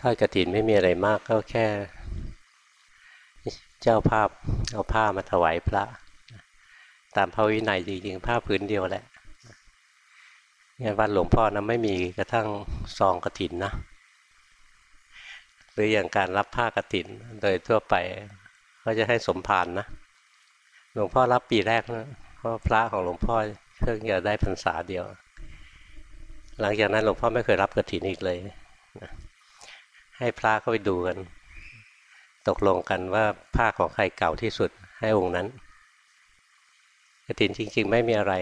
ทอดกระถินไม่มีอะไรมากก็แค่ เจ้าภาพเอาผ้ามาถวายพระ ตามพระวินัยจริงๆผ้าผืนเดียวแหละงานวัดหลวงพ่อนะไม่มีกระทั่งซองกระถินนะหรืออย่างการรับผ้ากระถินโดยทั่วไปก็จะให้สมภารนนะหลวงพ่อรับปีแรกนะเพราะพระของหลวงพ่อเพิ่งจะได้พรรษาเดียว หลังจากนั้นหลวงพ่อไม่เคยรับกระถินอีกเลยนะ ให้พระเข้าไปดูกัน ตกลงกันว่าผ้าของใครเก่าที่สุดให้องค์นั้นกระถินจริง ๆ ไม่มีอะไร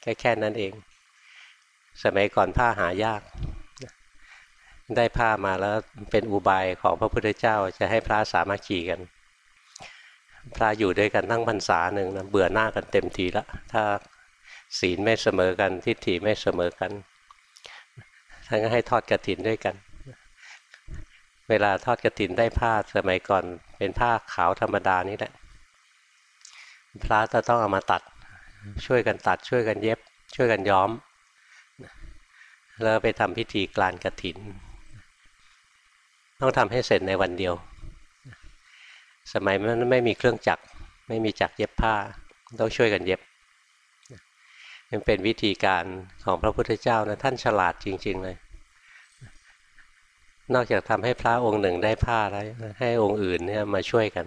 แค่แค่นั้นเอง สมัยก่อนผ้าหายาก ได้ผ้ามาแล้วเป็นอุบายของพระพุทธเจ้าจะให้พระสามัคคีกัน พระอยู่ด้วยกันตั้งพรรษาหนึ่งนะเบื่อหน้ากันเต็มทีละถ้าศีลไม่เสมอกันทิฏฐิไม่เสมอกันท่านก็ให้ทอดกระถินด้วยกัน เวลาทอดกระถินได้ผ้าสมัยก่อนเป็นผ้าขาวธรรมดานี่แหละ พระจะต้องเอามาตัด ช่วยกันตัดช่วยกันเย็บ ช่วยกันย้อม แล้วไปทำพิธีกลานกระถิน ต้องทำให้เสร็จในวันเดียว สมัยนั้นไม่มีเครื่องจักรไม่มีจักรเย็บผ้าต้องช่วยกันเย็บมันเป็นวิธีการของพระพุทธเจ้านะท่านฉลาดจริง ๆ เลย นอกจากทำให้พระองค์หนึ่งได้ผ้าแล้วให้องค์อื่นเนี่ยมาช่วยกัน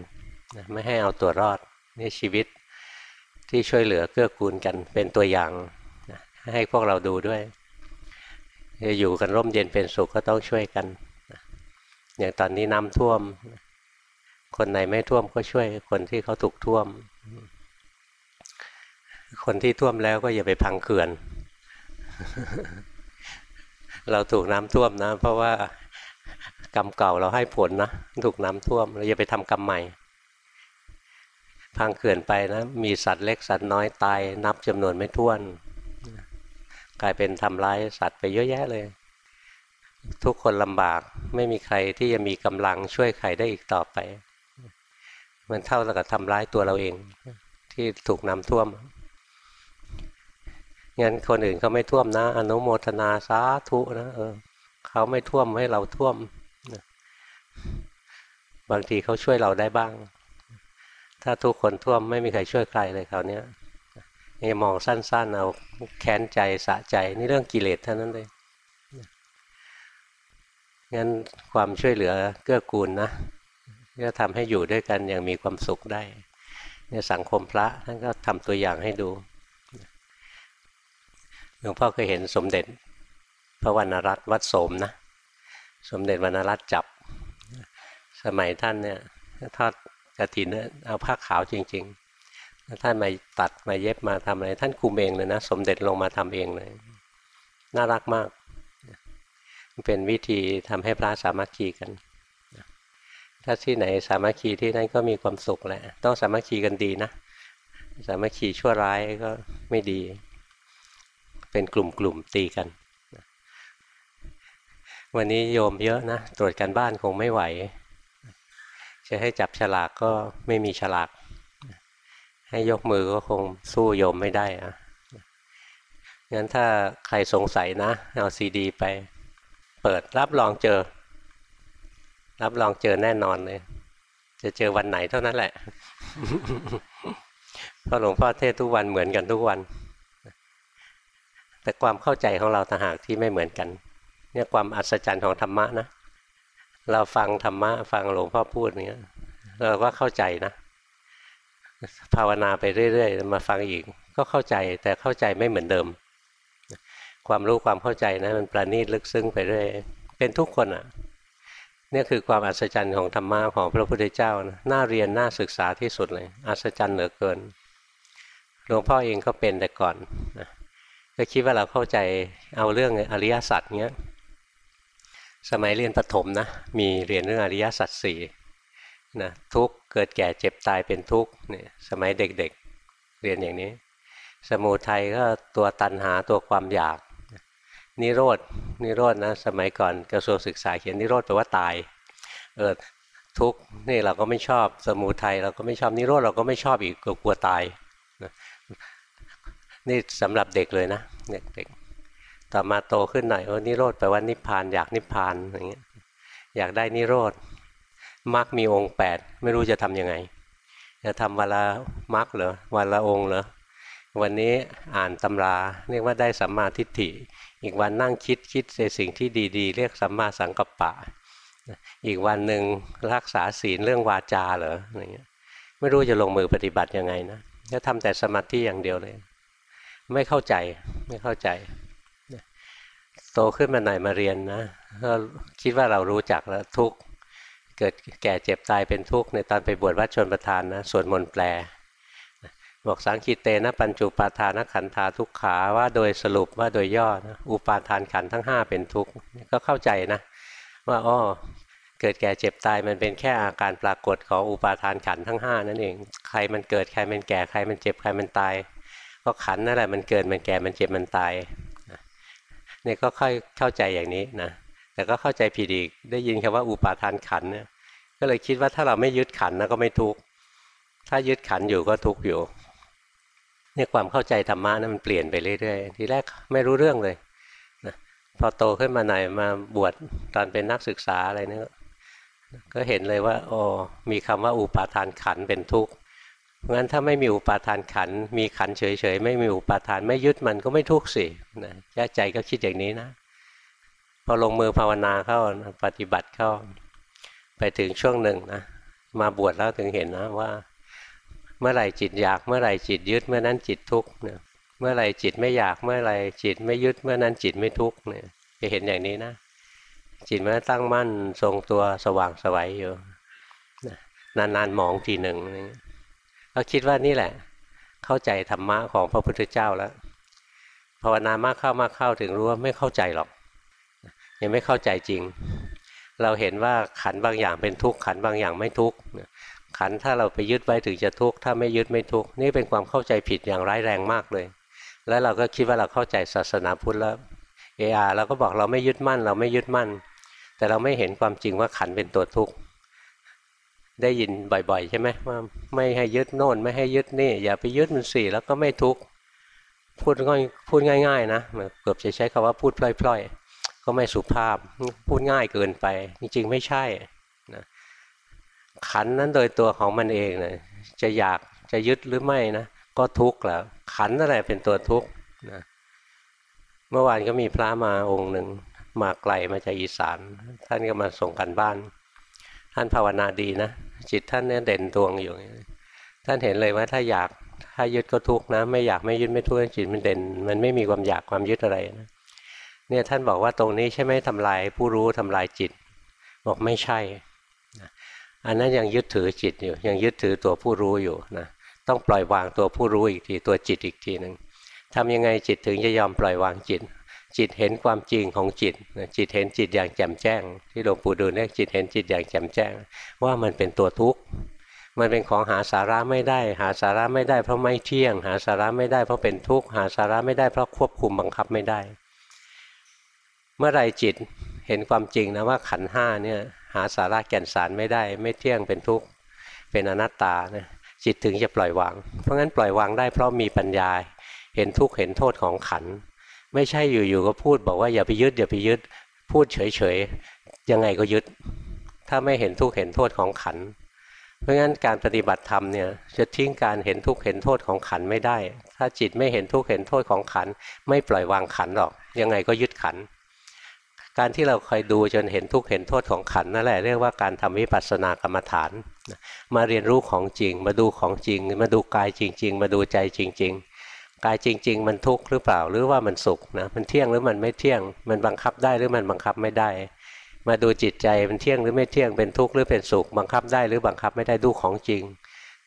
ไม่ให้เอาตัวรอดนี่ชีวิตที่ช่วยเหลือเกื้อกูลกันเป็นตัวอย่างให้พวกเราดูด้วยจะอยู่กันร่มเย็นเป็นสุขก็ต้องช่วยกันอย่างตอนนี้น้ำท่วม คนไหนไม่ท่วมก็ช่วยคนที่เขาถูกท่วม คนที่ท่วมแล้วก็อย่าไปพังเขื่อน เราถูกน้ำท่วมนะ เพราะว่า กรรมเก่าเราให้ผลนะถูกน้ำท่วม เราอย่าไปทำกรรมใหม่ พังเขื่อนไปนะ มีสัตว์เล็กสัตว์น้อยตาย นับจำนวนไม่ถ้วน กลายเป็นทำร้ายสัตว์ไปเยอะแยะเลย ทุกคนลำบากไม่มีใครที่จะมีกำลังช่วยใครได้อีกต่อไป มันเท่ากับทำร้ายตัวเราเอง ที่ถูกน้ำท่วมงั้นคนอื่นเขาไม่ท่วมนะ อนุโมทนาสาธุนะเออเขาไม่ท่วมให้เราท่วม บางทีเขาช่วยเราได้บ้าง ถ้าทุกคนท่วมไม่มีใครช่วยใครเลยคราวนี้นี่มองสั้นๆเอาแค้นใจสะใจนี่เรื่องกิเลสเท่านั้นเลยงั้นความช่วยเหลือเกื้อกูลนะจะทำให้อยู่ด้วยกันอย่างมีความสุขได้ในสังคมพระท่านก็ทำตัวอย่างให้ดูหลวงพ่อเคยเห็นสมเด็จพระวรรณรัตน์วัดโสมนะ สมเด็จวรรณรัตน์จับ สมัยท่านเนี่ยทอดกระถินเอาผ้าขาวจริง ๆ ท่านมาตัดมาเย็บมาทำอะไร ท่านคุมเองเลยนะ สมเด็จลงมาทำเองเลย น่ารักมาก เป็นวิธีทำให้พระสามัคคีกัน ถ้าที่ไหนสามัคคีที่นั่นก็มีความสุขแหละ ต้องสามัคคีกันดีนะ สามัคคีชั่วร้ายก็ไม่ดี เป็นกลุ่มๆตีกัน วันนี้โยมเยอะนะ ตรวจการบ้านคงไม่ไหว จะให้จับฉลากก็ไม่มีฉลาก ให้ยกมือก็คงสู้โยมไม่ได้อะงั้นถ้าใครสงสัยนะ เอาซีดีไป เปิดรับรองเจอ รับรองเจอแน่นอนเลย จะเจอวันไหนเท่านั้นแหละเพราะหลวงพ่อเทศทุกวันเหมือนกันทุกวัน แต่ความเข้าใจของเราต่างหากที่ไม่เหมือนกัน เนี่ยความอัศจรรย์ของธรรมะนะ เราฟังธรรมะฟังหลวงพ่อพูดเนี้ยเราก็เข้าใจนะ ภาวนาไปเรื่อยๆ มาฟังอีก ก็เข้าใจแต่เข้าใจไม่เหมือนเดิม ความรู้ความเข้าใจนะ มันประณีตลึกซึ้งไปเรื่อยเป็นทุกคนอะ่ะนี่คือความอัศจรรย์ของธรรมะของพระพุทธเจ้านะน่าเรียนน่าศึกษาที่สุดเลย อัศจรรย์เหลือเกินหลวงพ่อเองก็เป็นแต่ก่อนนะก็คิดว่าเราเข้าใจเอาเรื่องอริยสัจเงี้ย สมัยเรียนประถมนะมีเรียนเรื่องอริยสัจสี่นะทุกเกิดแก่เจ็บตายเป็นทุกเนี่ยสมัยเด็กๆเรียนอย่างนี้ สมุทัยก็ตัวตันหาตัวความอยาก นิโรดนิโรดนะสมัยก่อนกระทรวงศึกษาเขียนนิโรธแปลว่าตายเออทุกนี่เราก็ไม่ชอบสมุทัยเราก็ไม่ชอบนิโรธเราก็ไม่ชอบอีกกลัวตายนะนี่สำหรับเด็กเลยนะเด็กๆ ต่อมาโตขึ้นหน่อยโอ้นิโรธแปลว่านิพพานอยากนิพพานอย่างเงี้ยอยากได้นิโรธมรรคมีองค์แปดไม่รู้จะทำยังไง จะทำวันละมรรคเหรอวันละองค์เหรอวันนี้อ่านตำราเรียกว่าได้สัมมาทิฏฐิ อีกวันนั่งคิดคิดในสิ่งที่ดีๆ เรียกสัมมาสังกัปปะ อีกวันหนึ่งรักษาศีลเรื่องวาจาเหรออะไรเงี้ยไม่รู้จะลงมือปฏิบัติยังไงนะจะทำแต่สมาธิอย่างเดียวเลย ไม่เข้าใจไม่เข้าใจ โตขึ้นมาหน่อยมาเรียนนะก็คิดว่าเรารู้จักแล้วทุกเกิดแก่เจ็บตายเป็นทุกข์ในตอนไปบวชวัดชนประทานนะสวดมนต์แปลบอกสังคิเตนะปัญจุปาทานขันธาทุกขาว่าโดยสรุปว่าโดยย่อนะอุปาทานขันทั้ง 5 เป็นทุกข์ก็เข้าใจนะ ว่าอ้อเกิดแก่เจ็บตายมันเป็นแค่อาการปรากฏของอุปาทานขันทั้ง 5 นั่นเองใครมันเกิดใครมันแก่ใครมันเจ็บใครมันตาย ก็ขันนั่นแหละมันเกิดมันแก่มันเจ็บมันตาย เนี่ยก็ค่อยเข้าใจอย่างนี้นะแต่ก็เข้าใจผิดอีกได้ยินคำว่าอุปาทานขันเนี่ยก็เลยคิดว่าถ้าเราไม่ยึดขันนะก็ไม่ทุกข์ถ้ายึดขันอยู่ก็ทุกข์อยู่เนี่ยความเข้าใจธรรมะนะั้นมันเปลี่ยนไปเรื่อยๆทีแรกไม่รู้เรื่องเลยนะพอโตขึ้นมาหน่อยมาบวชตอนเป็นนักศึกษาอะไรเนี่ยก็เห็นเลยว่าโอ้มีคำว่าอุปาทานขันเป็นทุกข์ เพราะงั้นถ้าไม่มีอุปาทานขัน มีขันเฉยๆ ไม่มีอุปาทานไม่ยึดมันก็ไม่ทุกข์สินะใจก็คิดอย่างนี้นะ พอลงมือภาวนาเข้าปฏิบัติเข้า ไปถึงช่วงหนึ่งนะมาบวชแล้วถึงเห็นนะว่า เมื่อไหร่จิตอยากเมื่อไหร่จิตยึดเมื่อนั้นจิตทุกข์เนี่ยเมื่อไหร่จิตไม่อยากเมื่อไหร่จิตไม่ยึดเมื่อนั้นจิตไม่ทุกข์เนี่ยจะเห็นอย่างนี้นะ จิตมันตั้งมั่นทรงตัวสว่างสวัยอยู่นานๆมองทีหนึ่ง ก็คิดว่านี่แหละ เข้าใจธรรมะของพระพุทธเจ้าแล้วภาวนามากเข้ามากเข้าถึงรู้ว่าไม่เข้าใจหรอก ยังไม่เข้าใจจริง เราเห็นว่าขันบางอย่างเป็นทุกข์ขันบางอย่างไม่ทุกข์ขันถ้าเราไปยึดไว้ถึงจะทุกข์ถ้าไม่ยึดไม่ทุกข์นี่เป็นความเข้าใจผิดอย่างร้ายแรงมากเลย แล้วเราก็คิดว่าเราเข้าใจศาสนาพุทธแล้วเออาเราก็บอกเราไม่ยึดมั่น เราไม่ยึดมั่น แต่เราไม่เห็นความจริงว่าขันเป็นตัวทุกข์ ได้ยินบ่อยๆ ใช่ไหมว่าไม่ให้ยึดโน่นไม่ให้ยึดนี่ อย่าไปยึดมันสี่แล้วก็ไม่ทุกข์พูดง่ายพูดง่าย ๆ นะเกือบจะใช้คำว่าพูดพล่อยๆ ก็ไม่สุภาพพูดง่ายเกินไป จริงๆไม่ใช่นะขันนั้นโดยตัวของมันเองนะจะอยากจะยึดหรือไม่นะก็ทุกข์แล้ว ขันอะไรเป็นตัวทุกข์นะเมื่อวานก็มีพระมาองค์หนึ่งมาไกลมาจากอีสาน ท่านก็มาส่งกันบ้าน ท่านภาวนาดีนะ จิตท่านเนี่ยเด่นดวงอยู่ ท่านเห็นเลยว่าถ้าอยากถ้ายึดก็ทุกข์นะ ไม่อยากไม่ยึดไม่ทุกข์จิตมันเด่น มันไม่มีความอยากความยึดอะไรนะเนี่ยท่านบอกว่าตรงนี้ใช่ไหมทำลายผู้รู้ทำลายจิต บอกไม่ใช่อันนั้นยังยึดถือจิตอยู่ ยังยึดถือตัวผู้รู้อยู่นะต้องปล่อยวางตัวผู้รู้อีกทีตัวจิตอีกทีหนึ่งทำยังไงจิตถึงจะยอมปล่อยวางจิต จิตเห็นความจริงของจิตจิตเห็นจิตอย่างแจ่มแจ้ง ที่หลวงปู่ดูเนี่ยจิตเห็นจิตอย่างแจ่มแจ้ง ว่ามันเป็นตัวทุกข์มันเป็นของหาสาระไม่ได้ หาสาระไม่ได้เพราะไม่เที่ยง หาสาระไม่ได้เพราะเป็นทุกข์หาสาระไม่ได้เพราะควบคุมบังคับไม่ได้ เมื่อไรจิตเห็นความจริงนะว่าขันห้าเนี่ยหาสาระแก่นสารไม่ได้ ไม่เที่ยงเป็นทุกข์เป็นอนัตตานะจิตถึงจะปล่อยวาง เพราะงั้นปล่อยวางได้เพราะมีปัญญา เห็นทุกข์เห็นโทษของขัน ไม่ใช่อยู่ๆก็พูดบอกว่าอย่าไปยึดอย่าไปยึดพูดเฉยๆยังไงก็ยึด ถ้าไม่เห็นทุกข์เห็นโทษของขัน เพราะงั้นการปฏิบัติธรรมเนี่ยจะทิ้งการเห็นทุกข์เห็นโทษของขันไม่ได้ ถ้าจิตไม่เห็นทุกข์เห็นโทษของขัน ไม่ปล่อยวางขันหรอก ยังไงก็ยึดขัน การที่เราคอยดูจนเห็นทุกข์เห็นโทษของขันนั่นแหละเรียกว่าการทำวิปัสสนากรรมฐาน มาเรียนรู้ของจริง มาดูของจริง มาดูกายจริง ๆ มาดูใจจริง ๆ กายจริง ๆ มันทุกข์หรือเปล่าหรือว่ามันสุขนะมันเที่ยงหรือมันไม่เที่ยง มันบังคับได้หรือมันบังคับไม่ได้ มาดูจิตใจมันเที่ยงหรือไม่เที่ยงเป็นทุกข์หรือเป็นสุข บังคับได้หรือบังคับไม่ได้ดูของจริง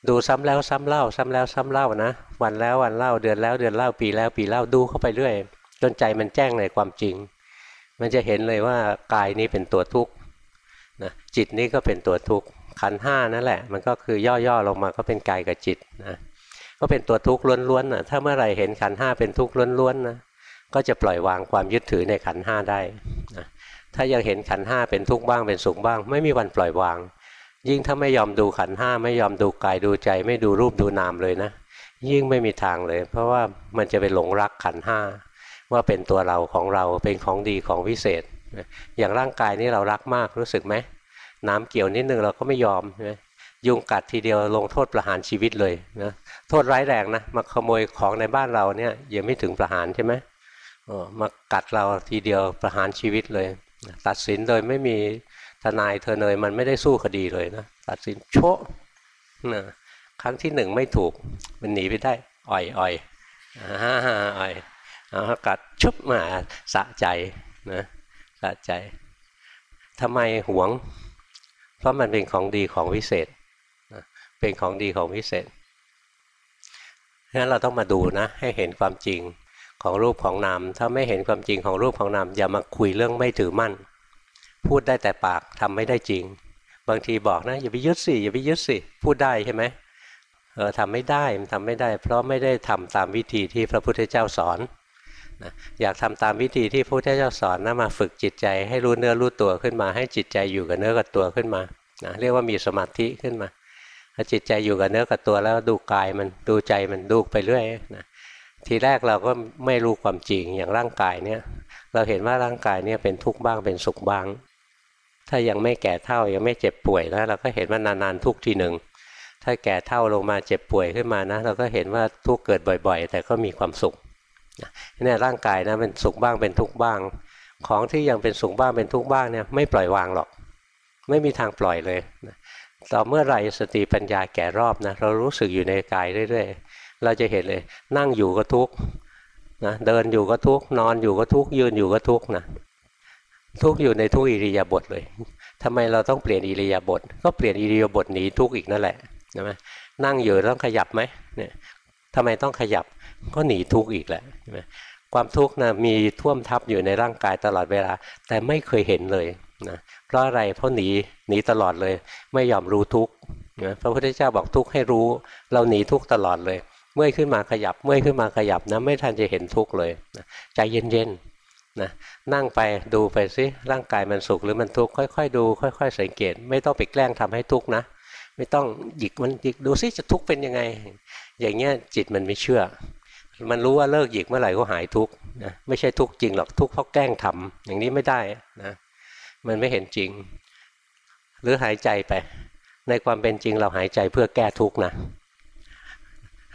ดูซ้ำแล้วซ้ำเล่า ซ้ำแล้วซ้ำเล่านะ วันแล้ววันเล่าเดือนแล้วเดือนเล่าปีแล้วปีเล่าดูเข้าไปเรื่อยจนใจมันแจ้งในความจริง มันจะเห็นเลยว่ากายนี้เป็นตัวทุกข์นะจิตนี้ก็เป็นตัวทุกข์ขันห้านั่นแหละ มันก็คือย่อๆลงมาก็เป็นกายกับจิตนะ ก็เป็นตัวทุกข์ล้วนๆนะถ้าเมื่อไหร่เห็นขันห้าเป็นทุกข์ล้วนๆนะก็จะปล่อยวางความยึดถือในขันห้าได้นะถ้ายังเห็นขันห้าเป็นทุกข์บ้างเป็นสุขบ้าง ไม่มีวันปล่อยวาง ยิ่งถ้าไม่ยอมดูขันห้าไม่ยอมดูกายดูใจ ไม่ดูรูปดูนามเลยนะยิ่งไม่มีทางเลย เพราะว่ามันจะไปหลงรักขันห้าว่าเป็นตัวเราของเราเป็นของดีของวิเศษ อย่างร่างกายนี่เรารักมากรู้สึกไหมน้ำเกี่ยวนิดนึงเราก็ไม่ยอมใช่ไหม ยุงกัดทีเดียวลงโทษประหารชีวิตเลยนะโทษร้ายแรงนะมาขโมยของในบ้านเราเนี่ยยังไม่ถึงประหารใช่ไหมมากัดเราทีเดียวประหารชีวิตเลย ตัดสินโดยไม่มีทนายเธอเนยมันไม่ได้สู้คดีเลยนะตัดสินโชะนะครั้งที่หนึ่งไม่ถูกมันหนีไปได้อ่อยอ่อยอ่าอ่อยเอากัดชุบมาสะใจนะสะใจทำไมหวง เพราะมันเป็นของดีของวิเศษ เป็นของดีของวิเศษงั้นเราต้องมาดูนะ ให้เห็นความจริงของรูปของนาม ถ้าไม่เห็นความจริงของรูปของนาม อย่ามาคุยเรื่องไม่ถือมั่น พูดได้แต่ปากทำไม่ได้จริง บางทีบอกนะ อย่าไปยึดสิอย่าไปยึดสิพูดได้ใช่ไหมเออทำไม่ได้มันทำไม่ได้ เพราะไม่ได้ทำตามวิธีที่พระพุทธเจ้าสอนนะอยากทำตามวิธีที่พระพุทธเจ้าสอนนะมาฝึกจิตใจ ให้รู้เนื้อรู้ตัวขึ้นมา ให้จิตใจอยู่กับเนื้อกับตัวขึ้นมานะเรียกว่ามีสมาธิขึ้นมา พอจิตใจอยู่กับเนื้อกับตัวแล้วดูกายมันดูใจมันดูไปเรื่อยนะทีแรกเราก็ไม่รู้ความจริงอย่างร่างกายเนี่ย เราเห็นว่าร่างกายเนี่ยเป็นทุกข์บ้างเป็นสุขบ้าง ถ้ายังไม่แก่เท่ายังไม่เจ็บป่วยนะเราก็เห็นว่านานๆทุกทีหนึ่งถ้าแก่เท่าลงมาเจ็บป่วยขึ้นมานะเราก็เห็นว่าทุกข์เกิดบ่อย ๆ แต่ก็มีความสุขเนี่ยร่างกายนะเป็นสุขบ้างเป็นทุกข์บ้าง ของที่ยังเป็นสุขบ้างเป็นทุกข์บ้างเนี่ยไม่ปล่อยวางหรอก ไม่มีทางปล่อยเลย ต่อเมื่อไรสติปัญญาแก่รอบนะเรารู้สึกอยู่ในกายเรื่อยๆ เราจะเห็นเลย นั่งอยู่ก็ทุกข์นะเดินอยู่ก็ทุกข์นอนอยู่ก็ทุกข์ยืนอยู่ก็ทุกข์นะทุกข์อยู่ในทุกอิริยาบถเลยทำไมเราต้องเปลี่ยนอิริยาบถก็เปลี่ยนอิริยาบถหนีทุกข์อีกนั่นแหละใช่ไหมนั่งอยู่ต้องขยับไหมเนี่ยทำไมต้องขยับก็หนีทุกข์อีกแหละใช่ไหมความทุกข์นะมีท่วมทับอยู่ในร่างกายตลอดเวลา แต่ไม่เคยเห็นเลย นะเพราะอะไรเพราะหนีหนีตลอดเลย ไม่ยอมรู้ทุกนะพระพุทธเจ้าบอกทุกให้รู้ เราหนีทุกตลอดเลย เมื่อขึ้นมาขยับ เมื่อขึ้นมาขยับนะไม่ทันจะเห็นทุกเลยนะใจเย็นๆนะนั่งไปดูไปสิร่างกายมันสุขหรือมันทุกข์ค่อยๆดู ค่อย ๆ สังเกต ไม่ต้องไปแกล้งทำให้ทุกข์นะไม่ต้องหยิกมันหยิกดูซิจะทุกข์เป็นยังไง อย่างเงี้ยจิตมันไม่เชื่อ มันรู้ว่าเลิกหยิกเมื่อไหร่ก็หายทุกข์นะไม่ใช่ทุกข์จริงหรอกทุกข์เพราะแกล้งทำอย่างนี้ไม่ได้นะ มันไม่เห็นจริง หรือหายใจไป ในความเป็นจริงเราหายใจเพื่อแก้ทุกข์นะ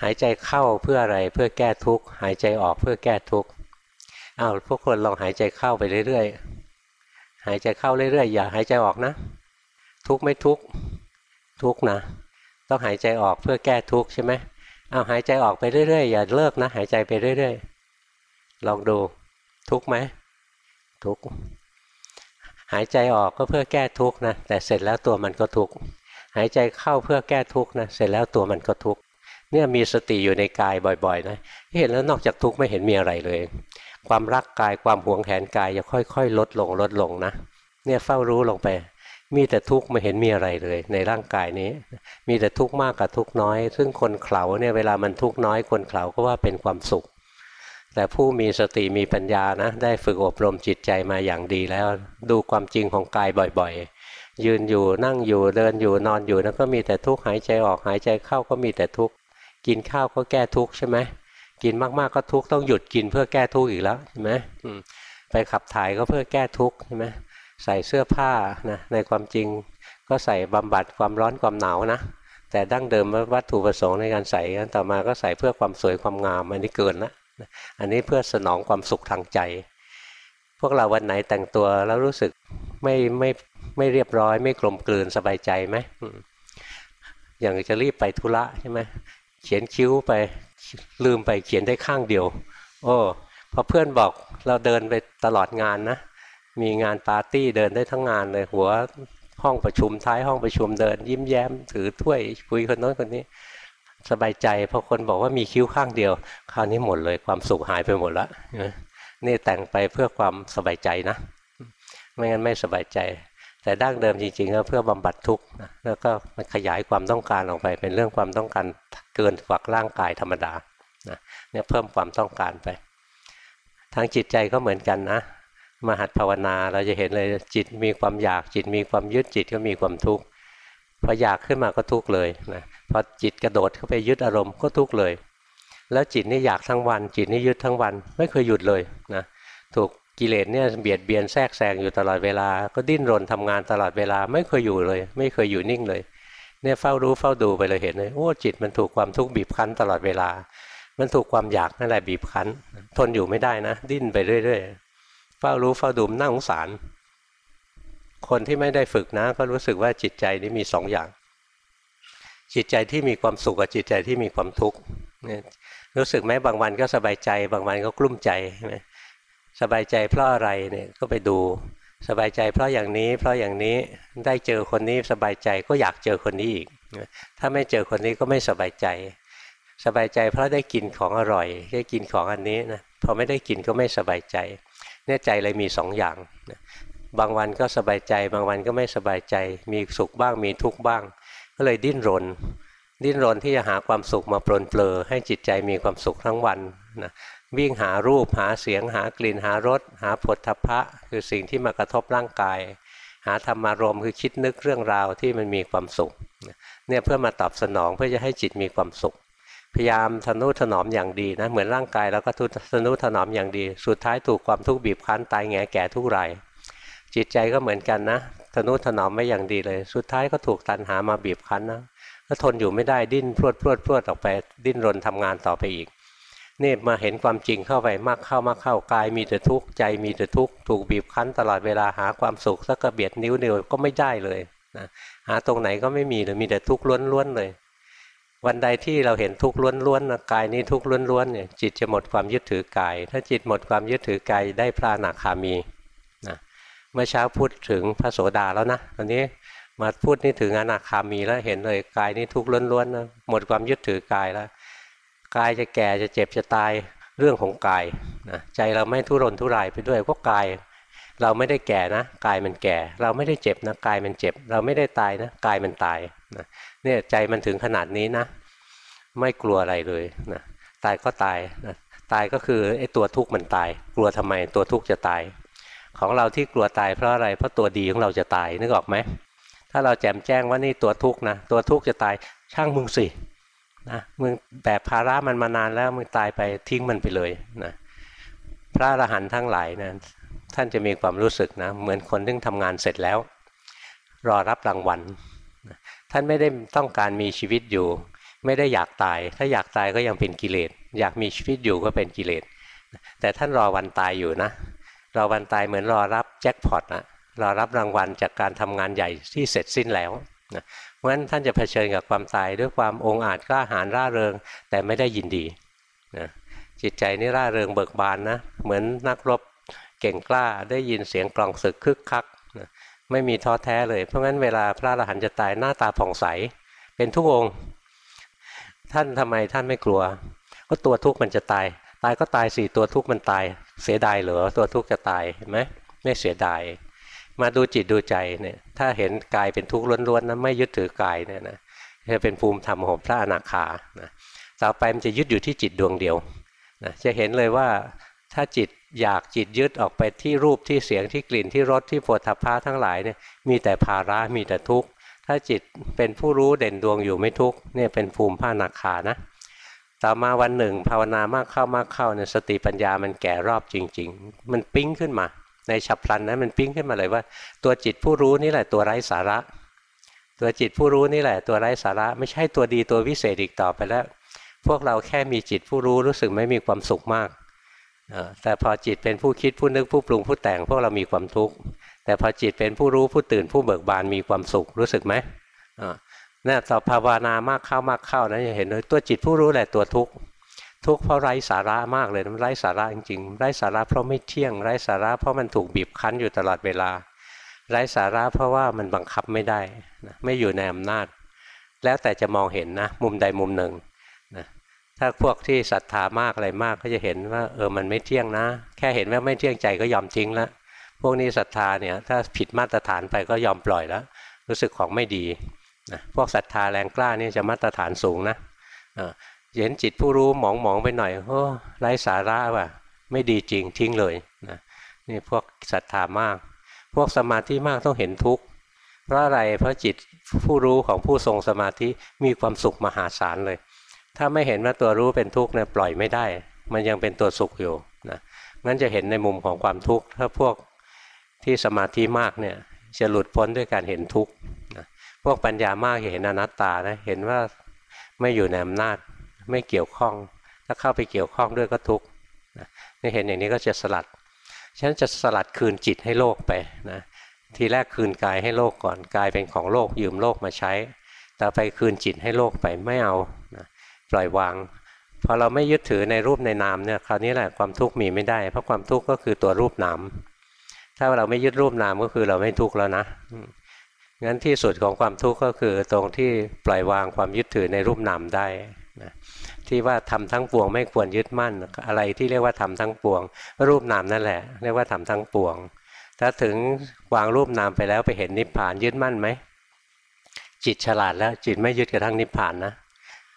หายใจเข้าเพื่ออะไรเพื่อแก้ทุกข์หายใจออกเพื่อแก้ทุกข์อ้าวพวกคนลองหายใจเข้าไปเรื่อยๆหายใจเข้าเรื่อยๆอย่าหายใจออกนะ ทุกข์ไม่ทุกข์ทุกข์นะ ต้องหายใจออกเพื่อแก้ทุกข์ใช่ไหมอ้าวหายใจออกไปเรื่อยๆอย่าเลิกนะ หายใจไปเรื่อยๆลองดูทุกข์ไหมทุกข์ หายใจออกก็เพื่อแก้ทุกข์นะแต่เสร็จแล้วตัวมันก็ทุกข์หายใจเข้าเพื่อแก้ทุกข์นะเสร็จแล้วตัวมันก็ทุกข์เนี่ยมีสติอยู่ในกายบ่อยๆนะเห็นแล้วนอกจากทุกข์ไม่เห็นมีอะไรเลย ความรักกายความหวงแหนกายจะค่อยๆ ลดลงลดลงนะเนี่ยเฝ้ารู้ลงไป มีแต่ทุกข์ไม่เห็นมีอะไรเลย ในร่างกายนี้ มีแต่ทุกข์มากกับทุกข์น้อย ซึ่งคนเข่าเนี่ยเวลามันทุกข์น้อยคนเข่าก็ว่าเป็นความสุข แต่ผู้มีสติมีปัญญานะได้ฝึกอบรมจิตใจมาอย่างดีแล้ว ดูความจริงของกายบ่อยๆ ยืนอยู่นั่งอยู่เดินอยู่นอนอยู่นะก็มีแต่ทุกข์หายใจออกหายใจเข้าก็มีแต่ทุกข์กินข้าวก็แก้ทุกข์ใช่ไหมกินมากๆก็ทุกข์ต้องหยุดกินเพื่อแก้ทุกข์อีกแล้วใช่ไหมไปขับถ่ายก็เพื่อแก้ทุกข์ใช่ไหมใส่เสื้อผ้านะในความจริงก็ใส่บำบัดความร้อนความหนาวนะแต่ดั้งเดิมวัตถุประสงค์ในการใส่ต่อมาก็ใส่เพื่อความสวยความงามอันนี้เกินละ อันนี้เพื่อสนองความสุขทางใจ พวกเราวันไหนแต่งตัวแล้วรู้สึกไม่ไม่ไม่เรียบร้อย ไม่กลมกลืนสบายใจไหมอย่างจะรีบไปธุระใช่ไหมเขียนคิ้วไปลืมไปเขียนได้ข้างเดียว โอ้พอเพื่อนบอกเราเดินไปตลอดงานนะ มีงานปาร์ตี้เดินได้ทั้งงานเลยหัวห้องประชุมท้ายห้องประชุมเดิน ยิ้มแย้ม ถือถ้วยคุยคนโน้นคนนี้ สบายใจพอคนบอกว่ามีคิ้วข้างเดียว คราวนี้หมดเลยความสุขหายไปหมดละนี่แต่งไปเพื่อความสบายใจนะ ไม่งั้นไม่สบายใจ แต่ดั้งเดิมจริงๆก็เพื่อบำบัดทุกข์แล้วก็มันขยายความต้องการออกไป เป็นเรื่องความต้องการเกินกว่าร่างกายธรรมดาเนี่ยเพิ่มความต้องการไป ทางจิตใจก็เหมือนกันนะมาหัดภาวนาเราจะเห็นเลยจิตมีความอยากจิตมีความยึดจิตก็มีความทุกข์พออยากขึ้นมาก็ทุกข์เลยนะ พอจิตกระโดดเข้าไปยึดอารมณ์ก็ทุกข์เลย แล้วจิตนี่อยากทั้งวัน จิตนี่ยึดทั้งวัน ไม่เคยหยุดเลยนะถูกกิเลสเนี่ยเบียดเบียนแทรกแซงอยู่ตลอดเวลา ก็ดิ้นรนทำงานตลอดเวลาไม่เคยอยู่เลย ไม่เคยอยู่นิ่งเลยเนี่ยเฝ้ารู้เฝ้าดูไปเลยเห็นเลยโอ้จิตมันถูกความทุกข์บีบคั้นตลอดเวลา มันถูกความอยากนั่นแหละบีบคั้น ทนอยู่ไม่ได้นะ ดิ้นไปเรื่อยๆเฝ้ารู้เฝ้าดูน่าสงสาร คนที่ไม่ได้ฝึกนะ ก็รู้สึกว่าจิตใจนี้มีสองอย่าง จิตใจที่มีความสุขกับจิตใจที่มีความทุกข์เนี่ยรู้สึกไหมบางวันก็สบายใจ บางวันก็กลุ้มใจสบายใจเพราะอะไรเนี่ยก็ไปดูสบายใจเพราะอย่างนี้เพราะอย่างนี้ได้เจอคนนี้สบายใจก็อยากเจอคนนี้อีก ถ้าไม่เจอคนนี้ก็ไม่สบายใจ สบายใจเพราะได้กินของอร่อย ได้กินของอันนี้นะพอไม่ได้กินก็ไม่สบายใจเนี่ยใจเลยมีสองอย่าง บางวันก็สบายใจ บางวันก็ไม่สบายใจ มีสุขบ้างมีทุกข์บ้าง ก็เลยดิ้นรน ดิ้นรนที่จะหาความสุขมาปลนเปลือให้จิตใจมีความสุขทั้งวันนะวิ่งหารูปหาเสียง หากลิ่นหารสหาผลทพะ คือสิ่งที่มากระทบร่างกาย หาธรรมารมคือคิดนึกเรื่องราวที่มันมีความสุขเนี่ยเพื่อมาตอบสนองเพื่อจะให้จิตมีความสุข พยายามทนุถนอมอย่างดีนะเหมือนร่างกายแล้วก็ทนุถนอมอย่างดี สุดท้ายถูกความทุกข์บีบคั้นตายแง่แก่ทุกไรจิตใจก็เหมือนกันนะ ทนุถนอมไม่อย่างดีเลย สุดท้ายก็ถูกตันหามาบีบคั้นนะก็ทนอยู่ไม่ได้ดิ้นพรวดพรวดพรวดออกไปดิ้นรนทำงานต่อไปอีกนี่มาเห็นความจริงเข้าไปมากเข้ามากเข้ากายมีแต่ทุกข์ใจมีแต่ทุกข์ถูกบีบคั้นตลอดเวลาหาความสุขสักกระเบียดนิ้วเดียวก็ไม่ได้เลยนะหาตรงไหนก็ไม่มีเลยมีแต่ทุกข์ล้วนๆเลย วันใดที่เราเห็นทุกข์ล้วนๆนะกายนี้ทุกข์ล้วนๆเนี่ยจิตจะหมดความยึดถือกาย ถ้าจิตหมดความยึดถือกายได้พระอนาคามี เมื่อเช้าพูดถึงพระโสดาแล้วนะตอนนี้มาพูดนี่ถึงอนาคามีแล้วเห็นเลยกายนี้ทุกข์ล้วนๆนะหมดความยึดถือกายแล้วกายจะแก่จะเจ็บจะตายเรื่องของกายนะใจเราไม่ทุรนทุรายไปด้วยก็กาย เราไม่ได้แก่นะกายมันแก่ เราไม่ได้เจ็บนะกายมันเจ็บ เราไม่ได้ตายนะกายมันตายนะเนี่ยใจมันถึงขนาดนี้นะ ไม่กลัวอะไรเลยนะตายก็ตายนะตายก็คือไอ้ตัวทุกข์มันตาย กลัวทำไมตัวทุกข์จะตาย ของเราที่กลัวตายเพราะอะไร เพราะตัวดีของเราจะตายนึกออกไหม ถ้าเราแจมแจ้งว่านี่ตัวทุกข์นะ ตัวทุกข์จะตายช่างมึงสินะมึงแบกภาระมันมานานแล้วมึงตายไปทิ้งมันไปเลยนะพระอรหันต์ทั้งหลายนะท่านจะมีความรู้สึกนะเหมือนคนที่ทำงานเสร็จแล้ว รอรับรางวัลท่านไม่ได้ต้องการมีชีวิตอยู่ ไม่ได้อยากตาย ถ้าอยากตายก็ยังเป็นกิเลสอยากมีชีวิตอยู่ก็เป็นกิเลสแต่ท่านรอวันตายอยู่นะ รอวันตายเหมือนรอรับแจ็คพอตนะรอรับรางวัลจากการทำงานใหญ่ที่เสร็จสิ้นแล้วนะเพราะฉะนั้นท่านจะเผชิญกับความตายด้วยความองอาจกล้าหาญร่าเริง แต่ไม่ได้ยินดีนะจิตใจนี่ร่าเริงเบิกบานนะเหมือนนักรบเก่งกล้าได้ยินเสียงกลองศึกคึกคักนะไม่มีท้อแท้เลย เพราะงั้นเวลาพระอรหันต์จะตายหน้าตาผ่องใส เป็นทุกองค์ท่านทำไมท่านไม่กลัว ก็ตัวทุกข์มันจะตาย ตายก็ตายสี่ตัวทุกข์มันตาย เสียดายเหรอตัวทุกข์จะตายเห็นไหมไม่เสียดาย มาดูจิตดูใจเนี่ยถ้าเห็นกายเป็นทุกข์ล้วนๆนะไม่ยึดถือกายเนี่ยนะจะเป็นภูมิธรรมของพระอนาคานะต่อไปมันจะยึดอยู่ที่จิตดวงเดียวนะจะเห็นเลยว่าถ้าจิตอยากจิตยึดออกไปที่รูปที่เสียงที่กลิ่นที่รสที่โผฏฐัพะทั้งหลายเนี่ยมีแต่ภาระมีแต่ทุกข์ถ้าจิตเป็นผู้รู้เด่นดวงอยู่ไม่ทุกข์เนี่ยเป็นภูมิพระอนาคานะ ต่อมาวันหนึ่ง ภาวนามากเข้ามากเข้าเนี่ยสติปัญญามันแก่รอบจริง ๆ มันปิ้งขึ้นมา ในฉับพลันนั้นมันปิ้งขึ้นมาเลยว่า ตัวจิตผู้รู้นี่แหละตัวไร้สาระ ตัวจิตผู้รู้นี่แหละ ตัวไร้สาระ ไม่ใช่ตัวดีตัววิเศษอีกต่อไปแล้ว พวกเราแค่มีจิตผู้รู้รู้สึกไม่มีความสุขมากแต่พอจิตเป็นผู้คิดผู้นึกผู้ปรุงผู้แต่งพวกเรามีความทุกข์แต่พอจิตเป็นผู้รู้ผู้ตื่นผู้เบิกบานมีความสุขรู้สึกไหม นี่ยต่อภาวนามากเข้ามากเข้านะจะเห็นเลยตัวจิตผู้รู้แหละตัวทุกข์ทุกข์เพราะไร้สาระมากเลยมันไร้สาระจริงๆไร้สาระเพราะไม่เที่ยงไร้สาระเพราะมันถูกบีบคั้นอยู่ตลอดเวลาไร้สาระเพราะว่ามันบังคับไม่ได้นะไม่อยู่ในอำนาจ แล้วแต่จะมองเห็นนะมุมใดมุมหนึ่งนะถ้าพวกที่ศรัทธามากอะไรมากก็จะเห็นว่าเออมันไม่เที่ยงนะ แค่เห็นว่าไม่เที่ยงใจก็ยอมทิ้งแล้วพวกนี้ศรัทธาเนี่ยถ้าผิดมาตรฐานไปก็ยอมปล่อยแล้ว รู้สึกของไม่ดี นะพวกศรัทธาแรงกล้านี่จะมาตรฐานสูงนะเห็นจิตผู้รู้หมองหมองไปหน่อยโอ้ไร้สาระว่ะไม่ดีจริงทิ้งเลยนะนี่พวกศรัทธามาก พวกสมาธิมากต้องเห็นทุกข์เพราะอะไรเพราะจิตผู้รู้ของผู้ทรงสมาธิมีความสุขมหาศาลเลย ถ้าไม่เห็นว่าตัวรู้เป็นทุกข์เนี่ยปล่อยไม่ได้ มันยังเป็นตัวสุขอยู่นะงั้นจะเห็นในมุมของความทุกข์ถ้าพวกที่สมาธิมากเนี่ยจะหลุดพ้นด้วยการเห็นทุกข์ พวกปัญญามากเห็นอนัตตานะเห็นว่าไม่อยู่ในอำนาจไม่เกี่ยวข้อง ถ้าเข้าไปเกี่ยวข้องด้วยก็ทุกข์นี่เห็นอย่างนี้ก็จะสลัดฉันจะสลัดคืนจิตให้โลกไปนะทีแรกคืนกายให้โลกก่อนกายเป็นของโลกยืมโลกมาใช้ แต่ไปคืนจิตให้โลกไปไม่เอานะปล่อยวางพอเราไม่ยึดถือในรูปในนามเนี่ยคราวนี้แหละความทุกข์มีไม่ได้ เพราะความทุกข์ก็คือตัวรูปนามถ้าเราไม่ยึดรูปนามก็คือเราไม่ทุกข์แล้วนะ งั้นที่สุดของความทุกข์ก็คือตรงที่ปล่อยวางความยึดถือในรูปนามได้นะที่ว่าทำทั้งปวงไม่ควรยึดมั่น อะไรที่เรียกว่าทำทั้งปวง รูปนามนั่นแหละ เรียกว่าทำทั้งปวง ถ้าถึงวางรูปนามไปแล้วไปเห็นนิพพานยึดมั่นไหมจิตฉลาดแล้วจิตไม่ยึดกระทั่งนิพพานนะ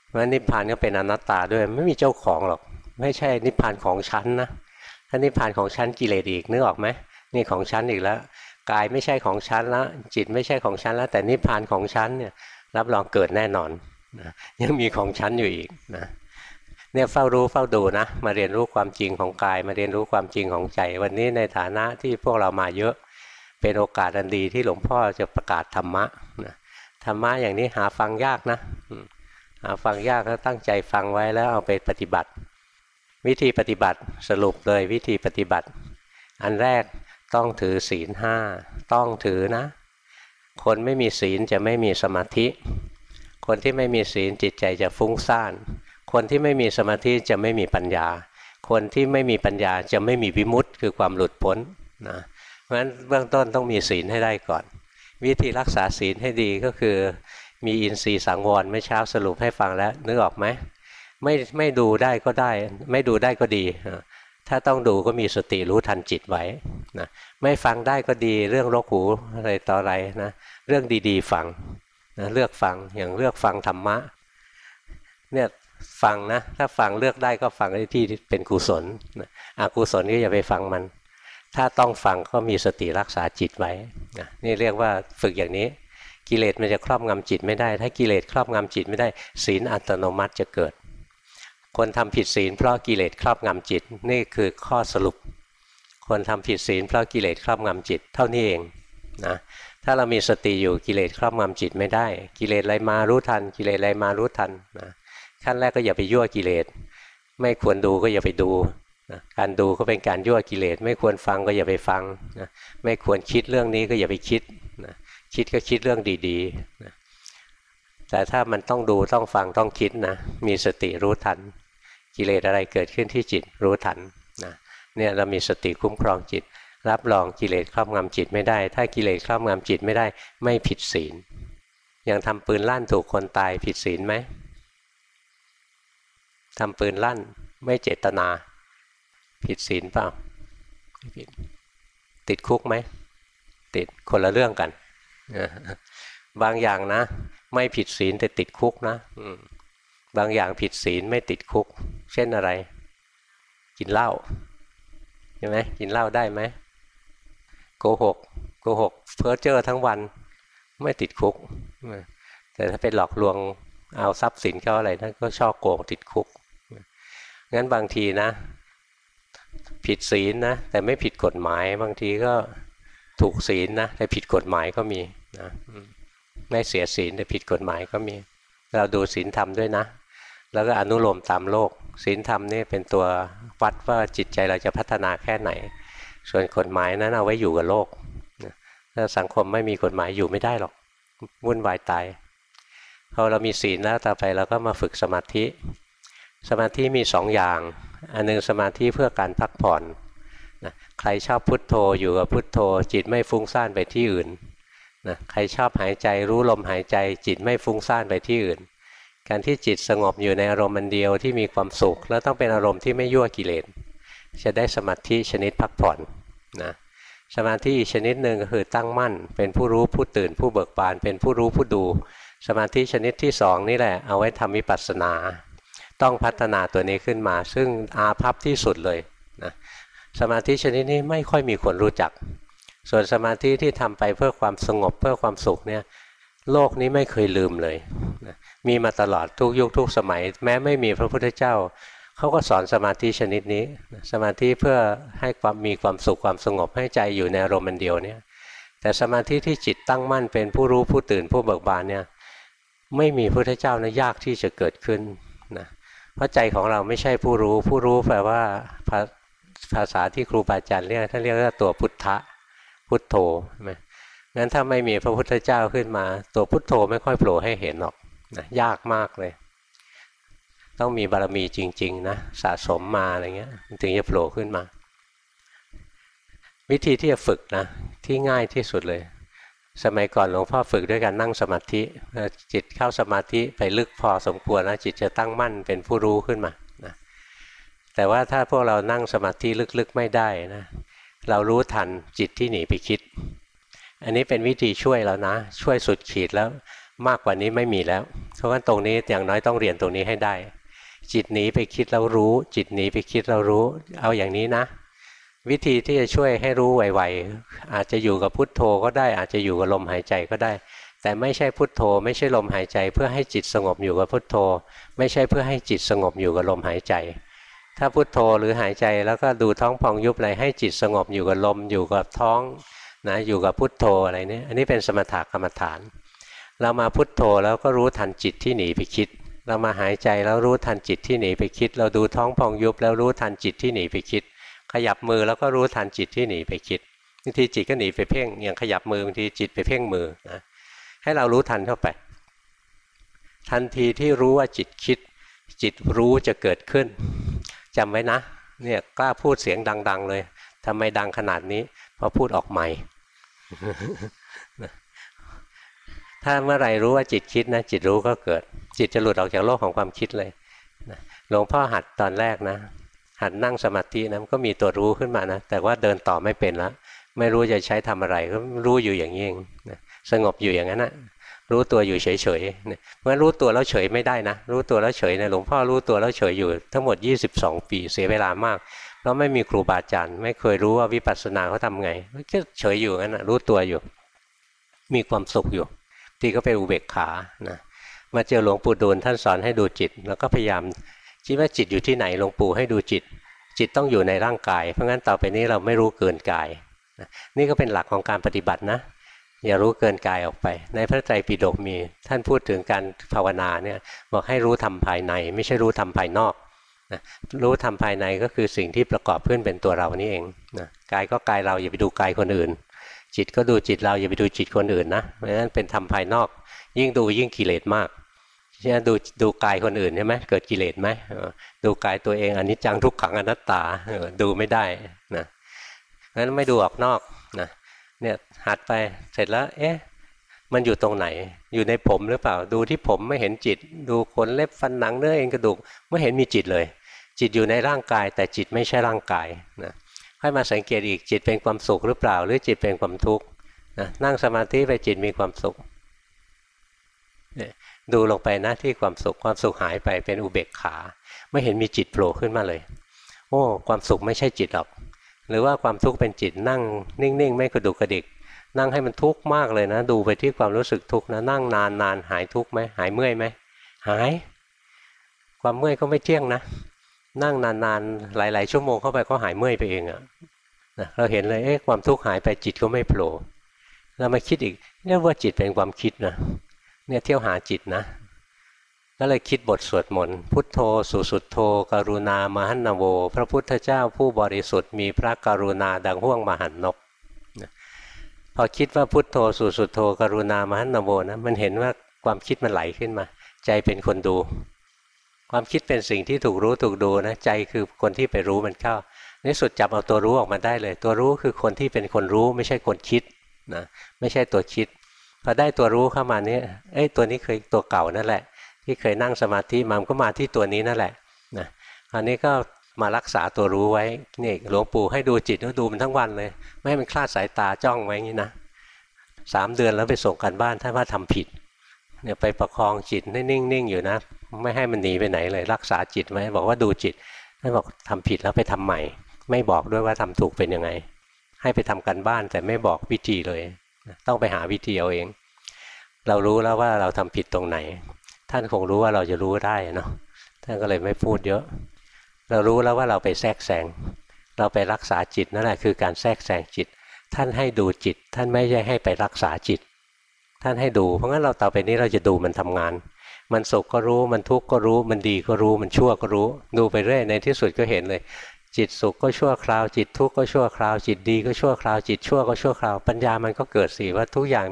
เพราะนิพพานก็เป็นอนัตตาด้วยไม่มีเจ้าของหรอก ไม่ใช่นิพพานของฉันนะถ้านิพพานของฉันกิเลสอีกนึกออกไหมนี่ของฉันอีกแล้ว กายไม่ใช่ของฉันแล้วจิตไม่ใช่ของฉันแล้วแต่นิพพานของฉันเนี่ยรับรองเกิดแน่นอนนะยังมีของฉันอยู่อีกนะเนี่ยเฝ้ารู้เฝ้าดูนะ มาเรียนรู้ความจริงของกาย มาเรียนรู้ความจริงของใจ วันนี้ในฐานะที่พวกเรามาเยอะเป็นโอกาสอันดีที่หลวงพ่อจะประกาศธรรมะนะธรรมะอย่างนี้หาฟังยากนะหาฟังยากก็ตั้งใจฟังไว้แล้วเอาไปปฏิบัติ วิธีปฏิบัติสรุปเลยวิธีปฏิบัติ อันแรก ต้องถือศีลห้าต้องถือนะ คนไม่มีศีลจะไม่มีสมาธิ คนที่ไม่มีศีลจิตใจจะฟุ้งซ่าน คนที่ไม่มีสมาธิจะไม่มีปัญญา คนที่ไม่มีปัญญาจะไม่มีวิมุตต์คือความหลุดพ้นนะเพราะฉะนั้นเบื้องต้นต้องมีศีลให้ได้ก่อน วิธีรักษาศีลให้ดีก็คือมีอินทรีย์สังวรไม่เช้าสรุปให้ฟังแล้วนึกออกไหมไม่ไม่ดูได้ก็ได้ ไม่ดูได้ก็ดี ถ้าต้องดูก็มีสติรู้ทันจิตไว้นะไม่ฟังได้ก็ดีเรื่องรกหูอะไรต่ออะไรนะเรื่องดีๆฟังนะเลือกฟังอย่างเลือกฟังธรรมะเนี่ยฟังนะถ้าฟังเลือกได้ก็ฟังที่เป็นกุศลนะอกุศลก็อย่าไปฟังมัน ถ้าต้องฟังก็มีสติรักษาจิตไว้นะนี่เรียกว่าฝึกอย่างนี้ กิเลสมันจะครอบงำจิตไม่ได้ ถ้ากิเลสครอบงำจิตไม่ได้ ศีลอัตโนมัติจะเกิด คนทำผิดศีลเพราะกิเลสครอบงำจิตนี่คือข้อสรุป คนทำผิดศีลเพราะกิเลสครอบงำจิตเท่านี้เองนะถ้าเรามีสติอยู่กิเลสครอบงำจิตไม่ได้ กิเลสอะไรมารู้ทัน กิเลสอะไรมารู้ทันนะขั้นแรกก็อย่าไปยั่วกิเลส ไม่ควรดูก็อย่าไปดูนะการดูก็เป็นการยั่วกิเลส ไม่ควรฟังก็อย่าไปฟังนะไม่ควรคิดเรื่องนี้ก็อย่าไปคิดนะคิดก็คิดเรื่องดีๆนะแต่ถ้ามันต้องดูต้องฟังต้องคิดนะมีสติรู้ทัน กิเลสอะไรเกิดขึ้นที่จิตรู้ทันนะเนี่ยเรามีสติคุ้มครองจิต รับรองกิเลสครอบงำจิตไม่ได้ ถ้ากิเลสครอบงำจิตไม่ได้ไม่ผิดศีลอย่างทำปืนลั่นถูกคนตายผิดศีลไหมทำปืนลั่นไม่เจตนา ผิดศีลเปล่าติดคุกไหมติดคนละเรื่องกัน บางอย่างนะ ไม่ผิดศีลแต่ติดคุกนะ บางอย่างผิดศีลไม่ติดคุก เช่นอะไร กินเหล้าใช่ไหมกินเหล้าได้ไหมโกหกโกหกเพ้อเจ้อทั้งวันไม่ติดคุก แต่ถ้าไปหลอกลวงเอาทรัพย์สินเขาอะไรนั่นก็ชอบโกงติดคุก งั้นบางทีนะ ผิดศีลนะ แต่ไม่ผิดกฎหมายบางทีก็ถูกศีลนะแต่ผิดกฎหมายก็มีนะไม่เสียศีลแต่ผิดกฎหมายก็มี เราดูศีลธรรมด้วยนะ แล้วก็อนุโลมตามโลกศีลธรรมนี่เป็นตัววัดว่าจิตใจเราจะพัฒนาแค่ไหน ส่วนกฎหมายนั้นเอาไว้อยู่กับโลกถ้าสังคมไม่มีกฎหมายอยู่ไม่ได้หรอกวุ่นวายตายพอเรามีศีลแล้วต่อไปเราก็มาฝึกสมาธิ สมาธิมีสองอย่าง อันนึงสมาธิเพื่อการพักผ่อนนะใครชอบพุทโธอยู่กับพุทโธ จิตไม่ฟุ้งซ่านไปที่อื่นนะใครชอบหายใจรู้ลมหายใจ จิตไม่ฟุ้งซ่านไปที่อื่น การที่จิตสงบอยู่ในอารมณ์มันเดียวที่มีความสุข แล้วต้องเป็นอารมณ์ที่ไม่ยั่วกิเลสจะได้สมาธิชนิดพักผ่อนนะสมาธิอีกชนิดหนึ่งก็คือตั้งมั่น เป็นผู้รู้ผู้ตื่นผู้เบิกบาน เป็นผู้รู้ผู้ดู สมาธิชนิดที่สองนี่แหละเอาไว้ทำวิปัสสนา ต้องพัฒนาตัวนี้ขึ้นมา ซึ่งอาภัพที่สุดเลยนะสมาธิชนิดนี้ไม่ค่อยมีคนรู้จัก ส่วนสมาธิที่ทำไปเพื่อความสงบเพื่อความสุขเนี่ย โลกนี้ไม่เคยลืมเลยนะมีมาตลอดทุกยุคทุกสมัย แม้ไม่มีพระพุทธเจ้าเขาก็สอนสมาธิชนิดนี้ สมาธิเพื่อให้ความมีความสุขความสงบให้ใจอยู่ในอารมณ์เดียวเนี่ยแต่สมาธิที่จิตตั้งมั่นเป็นผู้รู้ผู้ตื่นผู้เบิกบานเนี่ยไม่มีพระเจ้านะยากที่จะเกิดขึ้นนะเพราะใจของเราไม่ใช่ผู้รู้ ผู้รู้แปลว่าภาษาที่ครูบาอาจารย์เรียกท่านเรียกว่าตัวพุทธะพุทโธใช่ไหม งั้นถ้าไม่มีพระพุทธเจ้าขึ้นมา ตัวพุทโธไม่ค่อยโผล่ให้เห็นหรอกนะยากมากเลย ต้องมีบารมีจริง ๆ นะสะสมมาอะไรเงี้ยถึงจะโผล่ขึ้นมา วิธีที่จะฝึกนะที่ง่ายที่สุดเลย สมัยก่อนหลวงพ่อฝึกด้วยการนั่งสมาธิจิตเข้าสมาธิไปลึกพอสมควรแล้วจิตจะตั้งมั่นเป็นผู้รู้ขึ้นมานะแต่ว่าถ้าพวกเรานั่งสมาธิลึกๆไม่ได้นะเรารู้ทันจิตที่หนีไปคิด อันนี้เป็นวิธีช่วยเรานะ ช่วยสุดขีดแล้วมากกว่านี้ไม่มีแล้ว เพราะว่าตรงนี้อย่างน้อยต้องเรียนตรงนี้ให้ได้ จิตหนีไปคิดแล้วรู้ จิตหนีไปคิดเรารู้ เอาอย่างนี้นะ วิธีที่จะช่วยให้รู้ไวๆอาจจะอยู่กับพุทโธก็ได้ อาจจะอยู่กับลมหายใจก็ได้ แต่ไม่ใช่พุทโธ ไม่ใช่ลมหายใจ เพื่อให้จิตสงบอยู่กับพุทโธ ไม่ใช่เพื่อให้จิตสงบอยู่กับลมหายใจ ถ้าพุทโธหรือหายใจแล้วก็ดูท้องพองยุบอะไรให้จิตสงบอยู่กับลมอยู่กับท้อง นะอยู่กับพุทโธอะไรเนี้อันนี้เป็นสมถะกรรมฐาน เรามาพุทโธแล้วก็รู้ทันจิตที่หนีไปคิด เรามาหายใจแล้วรู้ทันจิตที่หนีไปคิด เราดูท้องพองยุบแล้วรู้ทันจิตที่หนีไปคิด ขยับมือแล้วก็รู้ทันจิตที่หนีไปคิดบางทีจิตก็หนีไปเพ่งอย่างขยับมือบางทีจิตไปเพ่งมือนะให้เรารู้ทันเข้าไป ทันทีที่รู้ว่าจิตคิด จิตรู้จะเกิดขึ้นจำไว้นะเนี่ยกล้าพูดเสียงดัง ๆ เลยทำไมดังขนาดนี้เพราะพูดออกใหม่ ถ้าเมื่อไรรู้ว่าจิตคิดนะ จิตรู้ก็เกิด จิตจะหลุดออกจากโลกของความคิดเลยหลวงพ่อหัดตอนแรกนะ หัดนั่งสมาธินะก็มีตัวรู้ขึ้นมานะ แต่ว่าเดินต่อไม่เป็นแล้วไม่รู้จะใช้ทำอะไรก็รู้อยู่อย่างนี้เองสงบอยู่อย่างนั้นนะรู้ตัวอยู่เฉยๆเมื่อรู้ตัวแล้วเฉยไม่ได้นะ รู้ตัวแล้วเฉยนะหลวงพ่อรู้ตัวแล้วเฉยอยู่ทั้งหมด 22 ปีเสียเวลามาก เพราไม่มีครูบาอาจารย์ไม่เคยรู้ว่าวิปัสสนาเขาทำไงก็เฉยอยู่งั้นนะรู้ตัวอยู่ มีความสุขอยู่ ที่ก็เป็นอุเบกขานะมาเจอหลวงปู่ดูลท่านสอนให้ดูจิต แล้วก็พยายามคิดว่าจิตอยู่ที่ไหนหลวงปู่ให้ดูจิต จิตต้องอยู่ในร่างกาย เพราะงั้นต่อไปนี้เราไม่รู้เกินกายนี่ก็เป็นหลักของการปฏิบัตินะ อย่ารู้เกินกายออกไป ในพระไตรปิฎกมี ท่านพูดถึงการภาวนาเนี่ยบอกให้รู้ทำภายใน ไม่ใช่รู้ทำภายนอก รู้ทำภายในก็คือสิ่งที่ประกอบขึ้นเป็นตัวเรานี่เองนะกายก็กายเราอย่าไปดูกายคนอื่น จิตก็ดูจิตเราอย่าไปดูจิตคนอื่นนะเพราะฉะนั้นเป็นธรรมภายนอก ยิ่งดูยิ่งกิเลสมากเช่นดูดูกายคนอื่นใช่ไหมเกิดกิเลสไหมดูกายตัวเองอันนี้จังทุกขังอนัตตาดูไม่ได้นะงั้นไม่ดูออกนอกนะเนี่ยหัดไปเสร็จแล้วเอ๊ะมันอยู่ตรงไหน อยู่ในผมหรือเปล่า ดูที่ผมไม่เห็นจิต ดูขนเล็บฟันหนังเนื้อเอ็นกระดูกไม่เห็นมีจิตเลย จิตอยู่ในร่างกาย แต่จิตไม่ใช่ร่างกายนะให้มาสังเกตอีกจิตเป็นความสุขหรือเปล่า หรือจิตเป็นความทุกข์นะนั่งสมาธิไปจิตมีความสุขดูลงไปนะที่ความสุขความสุขหายไปเป็นอุเบกขา ไม่เห็นมีจิตโผล่ขึ้นมาเลย โอ้ความสุขไม่ใช่จิตหรอก หรือว่าความทุกข์เป็นจิตนั่งนิ่งๆ ไม่กระดุกกระดิก นั่งให้มันทุกข์มากเลยนะ ดูไปที่ความรู้สึกทุกข์นะนั่งนานนานหายทุกข์ไหมหายเมื่อยไหมหาย ความเมื่อยก็ไม่เที่ยงนะ นั่งนานๆ หลาย ๆ ชั่วโมงเข้าไปก็หายเมื่อยไปเองอะะเราเห็นเลยเอ๊ะความทุกข์หายไปจิตก็ไม่โผล่เรามาคิดอีกเรียกว่าจิตเป็นความคิดนะเนี่ยเที่ยวหาจิตนะก็เลยคิดบทสวดมนต์พุทโธ สุสุดโธ กรุณามหันนโว พระพุทธเจ้าผู้บริสุทธิ์มีพระกรุณาดังห่วงมหันนบพอคิดว่าพุทโธ สุสุดโธ กรุณามหันนโวนะมันเห็นว่าความคิดมันไหลขึ้นมา ใจเป็นคนดู ความคิดเป็นสิ่งที่ถูกรู้ถูกดูนะใจคือคนที่ไปรู้มันเข้าในสุดจับเอาตัวรู้ออกมาได้เลย ตัวรู้คือคนที่เป็นคนรู้ไม่ใช่คนคิดนะไม่ใช่ตัวคิดพอได้ตัวรู้เข้ามานี้เอ้ยตัวนี้เคยตัวเก่านั่นแหละ ที่เคยนั่งสมาธิมันก็มาที่ตัวนี้นั่นแหละนะอันนี้ก็มารักษาตัวรู้ไว้นี่หลวงปู่ให้ดูจิตก็ดูมันทั้งวันเลย ไม่ให้มันคลาดสายตาจ้องไว้งี้นะสามเดือนแล้วไปส่งกันบ้านถ้าว่าทำผิดเนี่ยไปประคองจิตให้นิ่งๆอยู่นะ ไม่ให้มันหนีไปไหนเลย รักษาจิตไว้บอกว่าดูจิตท่านบอกทำผิดแล้วไปทำใหม่ ไม่บอกด้วยว่าทำถูกเป็นยังไง ให้ไปทำกันบ้านแต่ไม่บอกวิธีเลย ต้องไปหาวิธีเอาเอง เรารู้แล้วว่าเราทำผิดตรงไหน ท่านคงรู้ว่าเราจะรู้ได้เนาะท่านก็เลยไม่พูดเยอะ เรารู้แล้วว่าเราไปแทรกแซงเราไปรักษาจิตนั่นแหละคือการแทรกแซงจิต ท่านให้ดูจิต ท่านไม่ใช่ให้ไปรักษาจิต ท่านให้ดู เพราะงั้นเราต่อไปนี้เราจะดูมันทำงาน มันสุขก็รู้ มันทุกข์ก็รู้ มันดีก็รู้ มันชั่วก็รู้ ดูไปเรื่อยในที่สุดก็เห็นเลย จิตสุขก็ชั่วคราว จิตทุกข์ก็ชั่วคราว จิตดีก็ชั่วคราว จิตชั่วก็ชั่วคราว ปัญญามันก็เกิดสิว่าทุกอย่าง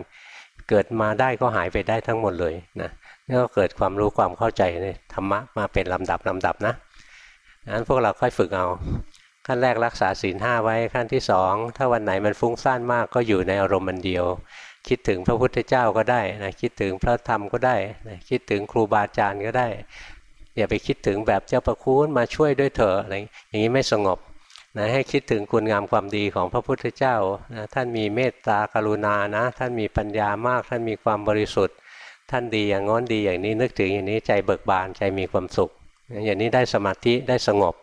เกิดมาได้ก็หายไปได้ทั้งหมดเลยนะนี่ก็เกิดความรู้ความเข้าใจในธรรมะมาเป็นลำดับลำดับนะนั้นพวกเราค่อยฝึกเอา ขั้นแรกรักษาศีลห้าไว้ขั้นที่สองถ้าวันไหนมันฟุ้งซ่านมากก็อยู่ในอารมณ์มันเดียว คิดถึงพระพุทธเจ้าก็ได้นะคิดถึงพระธรรมก็ได้นะคิดถึงครูบาอาจารย์ก็ได้ อย่าไปคิดถึงแบบเจ้าประคุณมาช่วยด้วยเถอะอะไรอย่างนี้ไม่สงบนะให้คิดถึงคุณงามความดีของพระพุทธเจ้านะท่านมีเมตตากรุณานะท่านมีปัญญามาก ท่านมีความบริสุทธิ์ ท่านดีอย่างง้นดีอย่างนี้นึกถึงอย่างนี้ใจเบิกบานใจมีความสุข อย่างนี้ได้สมาธิได้สงบ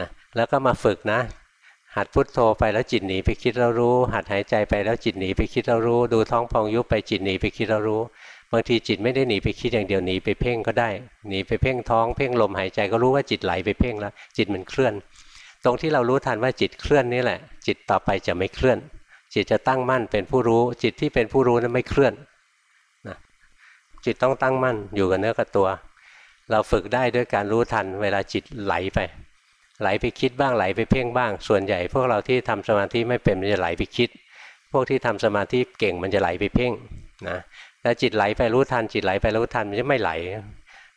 นะแล้วก็มาฝึกนะ หัดพุทโธไปแล้วจิตหนีไปคิดเรารู้ หัดหายใจไปแล้วจิตหนีไปคิดเรารู้ ดูท้องพองยุบไปจิตหนีไปคิดเรารู้ บางทีจิตไม่ได้หนีไปคิดอย่างเดียวหนีไปเพ่งก็ได้ หนีไปเพ่งท้องเพ่งลมหายใจก็รู้ว่าจิตไหลไปเพ่งแล้ว จิตมันเคลื่อน ตรงที่เรารู้ทันว่าจิตเคลื่อนนี่แหละ จิตต่อไปจะไม่เคลื่อน จิตจะตั้งมั่นเป็นผู้รู้ จิตที่เป็นผู้รู้นั้นไม่เคลื่อนนะจิตต้องตั้งมั่นอยู่กับเนื้อกับตัว เราฝึกได้ด้วยการรู้ทันเวลาจิตไหลไป ไหลไปคิดบ้างไหลไปเพ่งบ้าง ส่วนใหญ่ พวกเราที่ทำสมาธิไม่เป็นมันจะไหลไปคิด พวกที่ทำสมาธิเก่งมันจะไหลไปเพ่งนะแล้วจิตไหลไปรู้ทันจิตไหลไปรู้ทันมันจะไม่ไหล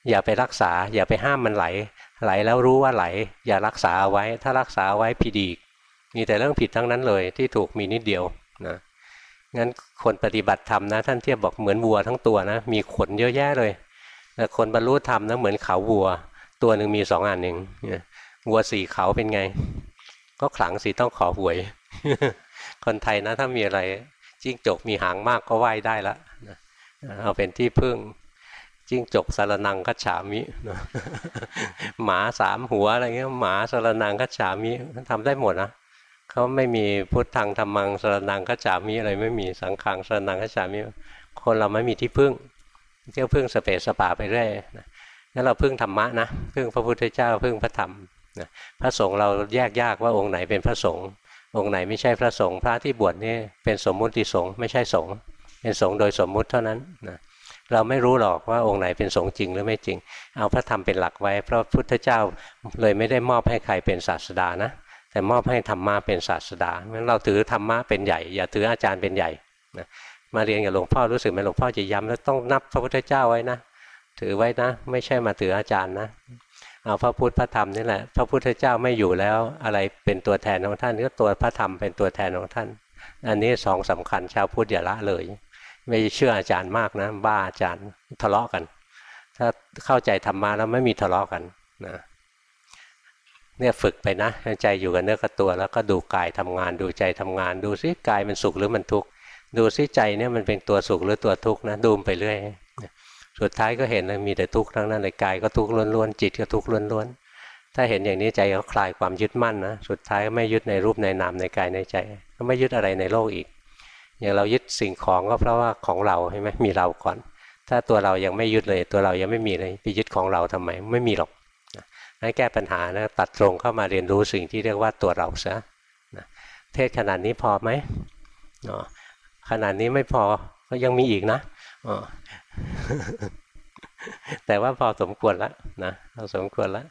อย่าไปรักษา อย่าไปห้ามมันไหล ไหลแล้วรู้ว่าไหล อย่ารักษาเอาไว้ ถ้ารักษาไว้ผิดอีกมีแต่เรื่องผิดทั้งนั้นเลยที่ถูกมีนิดเดียวนะงั้นคนปฏิบัติธรรมนะท่านเทียบบอกเหมือนวัวทั้งตัวนะมีขนเยอะแยะเลยแต่คนบรรลุธรรมนะเหมือนเขาวัว ตัวหนึ่งมีสองอันหนึ่ง วัวสี่เขาเป็นไง ก็ขลังสิต้องขอหวย คนไทยนะถ้ามีอะไรจิ้งจกมีหางมากก็ไหว้ได้ละเอาเป็นที่พึ่งจิ้งจกสารนังคัจฉามิ หมาสามหัวอะไรเงี้ยหมาสารนังคัจฉามิทำได้หมดนะเขาไม่มีพุทธังธรรมังสารนังคัจฉามิอะไรไม่มีสังขังสารนังคัจฉามิคนเราไม่มีที่พึ่ง เที่ยวพึ่งสเปสสปาไปเรื่อยงั้นเราพึ่งธรรมะนะพึ่งพระพุทธเจ้าพึ่งพระธรรม นะพระสงฆ์เราแยกยากว่าองค์ไหนเป็นพระสงฆ์องค์ไหนไม่ใช่พระสงฆ์พระที่บวชนี่เป็นสมมุติสงฆ์ไม่ใช่สงฆ์เป็นสงฆ์โดยสมมุติเท่านั้นนะเราไม่รู้หรอกว่าองค์ไหนเป็นสงฆ์จริงหรือไม่จริง เอาพระธรรมเป็นหลักไว้ เพราะพุทธเจ้าเลยไม่ได้มอบให้ใครเป็นศาสดานะแต่มอบให้ธรรมะเป็นศาสดาเพราะเราถือธรรมะเป็นใหญ่ อย่าถืออาจารย์เป็นใหญ่นะมาเรียนกับหลวงพ่อรู้สึกไหมหลวงพ่อจะย้ำแล้วต้องนับพระพุทธเจ้าไว้นะ ถือไว้นะ ไม่ใช่มาถืออาจารย์นะ เอาพระพุทธพระธรรมนี่แหละพระพุทธเจ้าไม่อยู่แล้ว อะไรเป็นตัวแทนของท่านก็ตัวพระธรรมเป็นตัวแทนของท่าน อันนี้สองสำคัญชาวพุทธอย่าละเลย ไม่เชื่ออาจารย์มากนะบ้าอาจารย์ทะเลาะกัน ถ้าเข้าใจธรรมะแล้วไม่มีทะเลาะกันนะเนี่ยฝึกไปนะใจอยู่กับเนื้อกับตัว แล้วก็ดูกายทำงาน ดูใจทำงาน ดูซิกายมันสุขหรือมันทุกข์ดูซิใจเนี่ยมันเป็นตัวสุขหรือตัวทุกข์นะดูไปเรื่อย สุดท้ายก็เห็นเลยมีแต่ทุกข์ทั้งนั้นเลยกายก็ทุกข์ล้วนๆจิตก็ทุกข์ล้วนๆถ้าเห็นอย่างนี้ใจก็คลายความยึดมั่นนะสุดท้ายก็ไม่ยึดในรูปในนามในกายในใจ ก็ไม่ยึดอะไรในโลกอีก อย่างเรายึดสิ่งของก็เพราะว่าของเราใช่ไหมมีเราก่อน ถ้าตัวเรายังไม่ยึดเลย ตัวเรายังไม่มีเลยไปยึดของเราทำไมไม่มีหรอกให้แก้ปัญหานะตัดตรงเข้ามาเรียนรู้สิ่งที่เรียกว่าตัวเราซะเทศขนาดนี้พอไหมขนาดนี้ไม่พอก็ยังมีอีกนะ แต่ว่าพอสมควรแล้วนะเราสมควรแล้ว